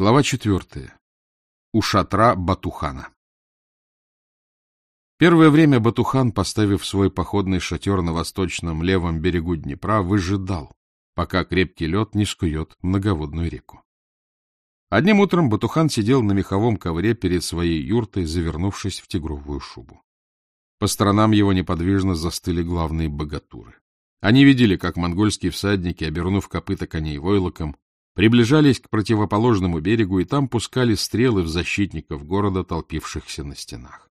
Глава четвертая. У шатра Батухана. Первое время Батухан, поставив свой походный шатер на восточном левом берегу Днепра, выжидал, пока крепкий лед не скует многоводную реку. Одним утром Батухан сидел на меховом ковре перед своей юртой, завернувшись в тигровую шубу. По сторонам его неподвижно застыли главные богатуры. Они видели, как монгольские всадники, обернув копыта коней войлоком, приближались к противоположному берегу и там пускали стрелы в защитников города, толпившихся на стенах.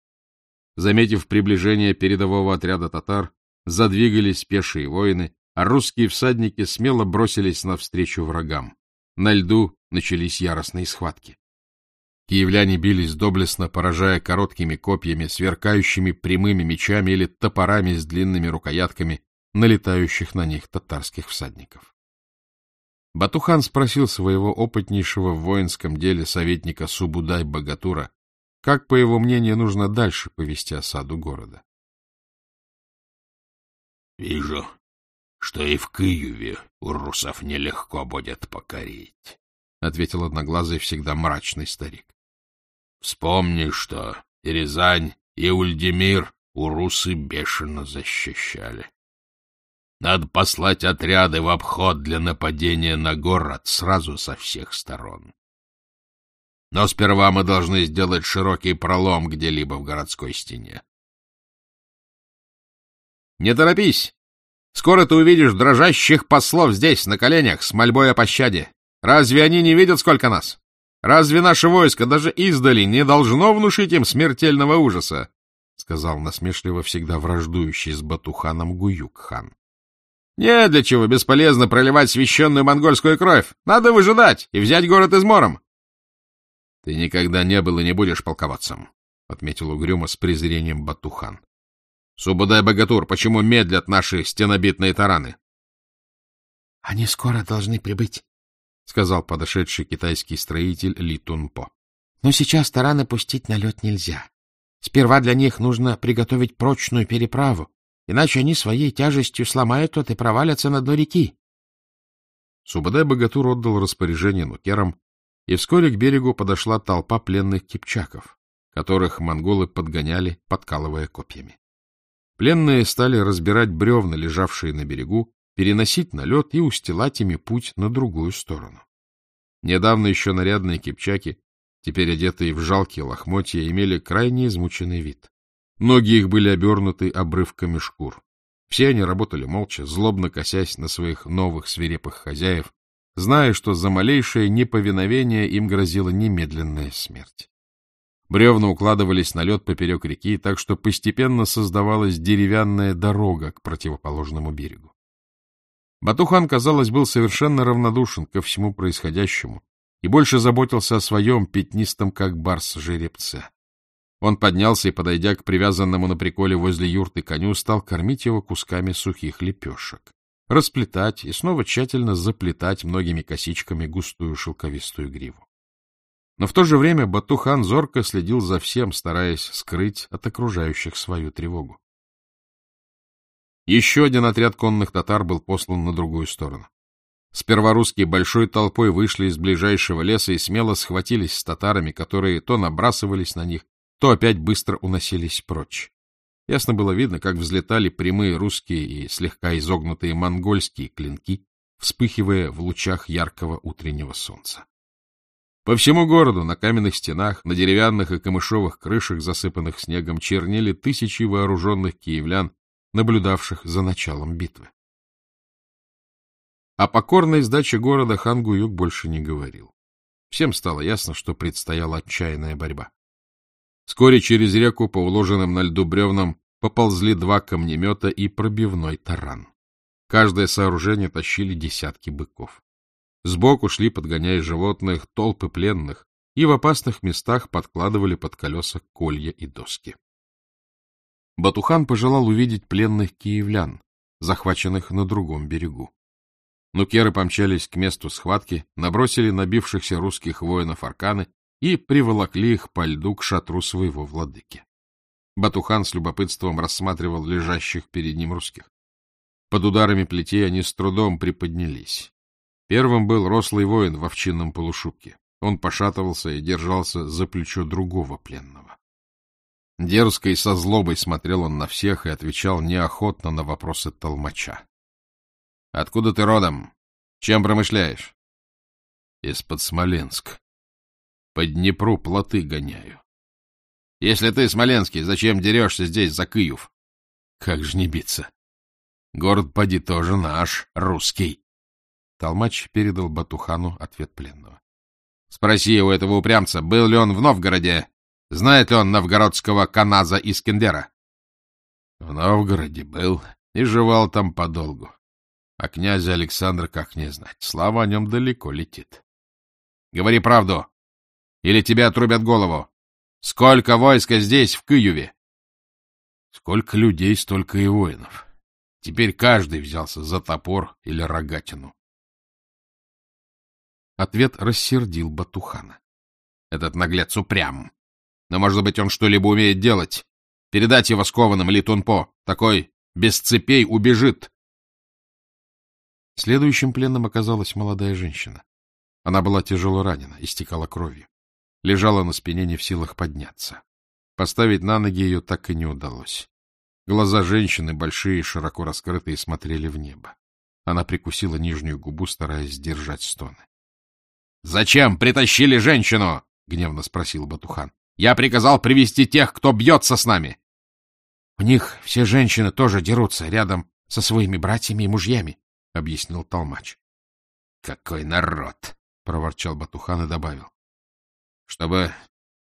Заметив приближение передового отряда татар, задвигались пешие воины, а русские всадники смело бросились навстречу врагам. На льду начались яростные схватки. Киевляне бились доблестно, поражая короткими копьями, сверкающими прямыми мечами или топорами с длинными рукоятками, налетающих на них татарских всадников. Батухан спросил своего опытнейшего в воинском деле советника Субудай-Богатура, как, по его мнению, нужно дальше повести осаду города. — Вижу, что и в Киеве у русов нелегко будет покорить, — ответил одноглазый всегда мрачный старик. — Вспомни, что и Рязань, и Ульдемир у русы бешено защищали. Надо послать отряды в обход для нападения на город сразу со всех сторон. Но сперва мы должны сделать широкий пролом где-либо в городской стене. — Не торопись! Скоро ты увидишь дрожащих послов здесь, на коленях, с мольбой о пощаде. Разве они не видят, сколько нас? Разве наше войско даже издали не должно внушить им смертельного ужаса? — сказал насмешливо всегда враждующий с Батуханом Гуюк-хан. Не для чего бесполезно проливать священную монгольскую кровь. Надо выжидать и взять город измором. — Ты никогда не был и не будешь полководцем, — отметил угрюмо с презрением Батухан. — Субудай-богатур, почему медлят наши стенобитные тараны? — Они скоро должны прибыть, — сказал подошедший китайский строитель Ли Тунпо. — Но сейчас тараны пустить на лед нельзя. Сперва для них нужно приготовить прочную переправу, иначе они своей тяжестью сломают тот и провалятся на дно реки. Субадай-богатур отдал распоряжение нукерам, и вскоре к берегу подошла толпа пленных кипчаков, которых монголы подгоняли, подкалывая копьями. Пленные стали разбирать бревна, лежавшие на берегу, переносить на лед и устилать ими путь на другую сторону. Недавно еще нарядные кипчаки, теперь одетые в жалкие лохмотья, имели крайне измученный вид. Ноги их были обернуты обрывками шкур. Все они работали молча, злобно косясь на своих новых свирепых хозяев, зная, что за малейшее неповиновение им грозила немедленная смерть. Бревна укладывались на лед поперек реки, так что постепенно создавалась деревянная дорога к противоположному берегу. Батухан, казалось, был совершенно равнодушен ко всему происходящему и больше заботился о своем пятнистом, как барс, жеребце. Он поднялся и, подойдя к привязанному на приколе возле юрты коню, стал кормить его кусками сухих лепешек, расплетать и снова тщательно заплетать многими косичками густую шелковистую гриву. Но в то же время Батухан зорко следил за всем, стараясь скрыть от окружающих свою тревогу. Еще один отряд конных татар был послан на другую сторону. Сперва русские большой толпой вышли из ближайшего леса и смело схватились с татарами, которые то набрасывались на них, то опять быстро уносились прочь. Ясно было видно, как взлетали прямые русские и слегка изогнутые монгольские клинки, вспыхивая в лучах яркого утреннего солнца. По всему городу, на каменных стенах, на деревянных и камышовых крышах, засыпанных снегом, чернели тысячи вооруженных киевлян, наблюдавших за началом битвы. О покорной сдаче города хан Гуюк больше не говорил. Всем стало ясно, что предстояла отчаянная борьба. Вскоре через реку по уложенным на льду бревнам поползли два камнемета и пробивной таран. Каждое сооружение тащили десятки быков. Сбоку шли, подгоняя животных, толпы пленных, и в опасных местах подкладывали под колеса колья и доски. Батухан пожелал увидеть пленных киевлян, захваченных на другом берегу. Нукеры помчались к месту схватки, набросили набившихся русских воинов арканы и приволокли их по льду к шатру своего владыки. Батухан с любопытством рассматривал лежащих перед ним русских. Под ударами плетей они с трудом приподнялись. Первым был рослый воин в овчинном полушубке. Он пошатывался и держался за плечо другого пленного. Дерзко и со злобой смотрел он на всех и отвечал неохотно на вопросы толмача. — Откуда ты родом? Чем промышляешь? — Из-под Смоленск. По Днепру плоты гоняю. — Если ты смоленский, зачем дерешься здесь за Киев? — Как же не биться? Город поди тоже наш, русский. Толмач передал Батухану ответ пленного. — Спроси у этого упрямца, был ли он в Новгороде Знает ли он новгородского каназа Искендера? В Новгороде был и жевал там подолгу. А князя Александра как не знать. Слава о нем далеко летит. Говори правду, или тебе отрубят голову. Сколько войска здесь, в Киеве? Сколько людей, столько и воинов. Теперь каждый взялся за топор или рогатину. Ответ рассердил Батухана. Этот наглец упрям. Но, может быть, он что-либо умеет делать. Передать его скованным Литунпо. Такой без цепей убежит. Следующим пленным оказалась молодая женщина. Она была тяжело ранена, истекала кровью. Лежала на спине не в силах подняться. Поставить на ноги ее так и не удалось. Глаза женщины, большие широко раскрытые, смотрели в небо. Она прикусила нижнюю губу, стараясь сдержать стоны. — Зачем притащили женщину? — гневно спросил Батухан. Я приказал привести тех, кто бьется с нами. — У них все женщины тоже дерутся рядом со своими братьями и мужьями, — объяснил Толмач. — Какой народ! — проворчал Батухан и добавил. — Чтобы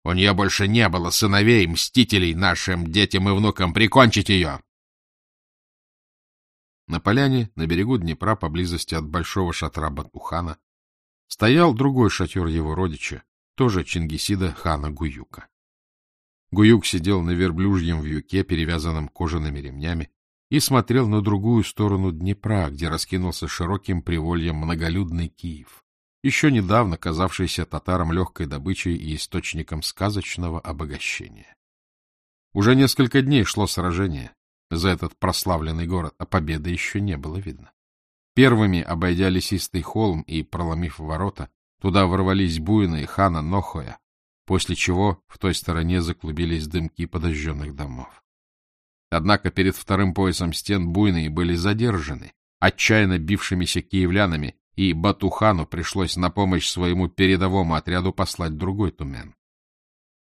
у нее больше не было сыновей, мстителей нашим детям и внукам, прикончить ее! На поляне, на берегу Днепра, поблизости от большого шатра Батухана, стоял другой шатер его родича, тоже Чингисида хана Гуюка. Гуюк сидел на верблюжьем вьюке, перевязанном кожаными ремнями, и смотрел на другую сторону Днепра, где раскинулся широким привольем многолюдный Киев, еще недавно казавшийся татарам легкой добычей и источником сказочного обогащения. Уже несколько дней шло сражение за этот прославленный город, а победы еще не было видно. Первыми, обойдя лесистый холм и проломив ворота, Туда ворвались буйные хана Нохоя, после чего в той стороне заклубились дымки подожженных домов. Однако перед вторым поясом стен буйные были задержаны, отчаянно бившимися киевлянами, и Батухану пришлось на помощь своему передовому отряду послать другой тумен.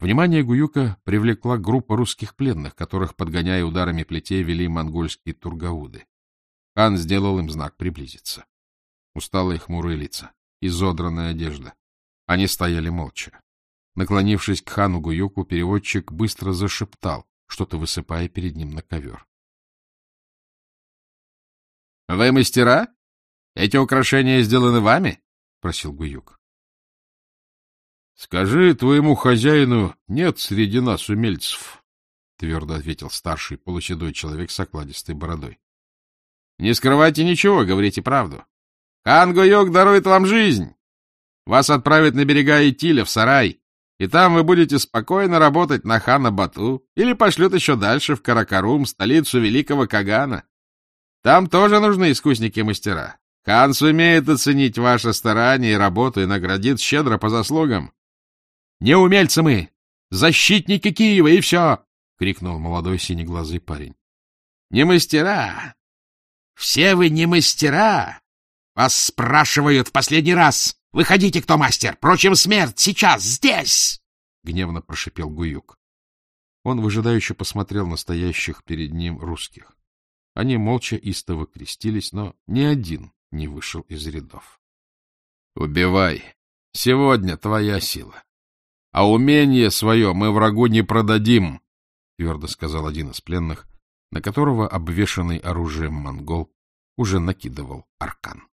Внимание Гуюка привлекла группа русских пленных, которых, подгоняя ударами плетей, вели монгольские тургауды. Хан сделал им знак приблизиться. Усталые хмурые лица изодранная одежда. Они стояли молча. Наклонившись к хану Гуюку, переводчик быстро зашептал, что-то высыпая перед ним на ковер. — Вы мастера? Эти украшения сделаны вами? — просил Гуюк. — Скажи твоему хозяину, нет среди нас умельцев, — твердо ответил старший полуседой человек с окладистой бородой. — Не скрывайте ничего, говорите правду. Хан Гуюк дарует вам жизнь. Вас отправят на берега Итиля, в сарай, и там вы будете спокойно работать на хана Бату или пошлют еще дальше, в Каракарум, столицу великого Кагана. Там тоже нужны искусники-мастера. Хан сумеет оценить ваше старание и работу и наградит щедро по заслугам. — Не умельцы мы! Защитники Киева, и все! — крикнул молодой синеглазый парень. — Не мастера! Все вы не мастера! Вас спрашивают в последний раз. Выходите, кто мастер. Прочим, смерть сейчас, здесь! Гневно прошипел Гуюк. Он выжидающе посмотрел на стоящих перед ним русских. Они молча истово крестились, но ни один не вышел из рядов. — Убивай. Сегодня твоя сила. А умение свое мы врагу не продадим, — твердо сказал один из пленных, на которого обвешанный оружием монгол уже накидывал аркан.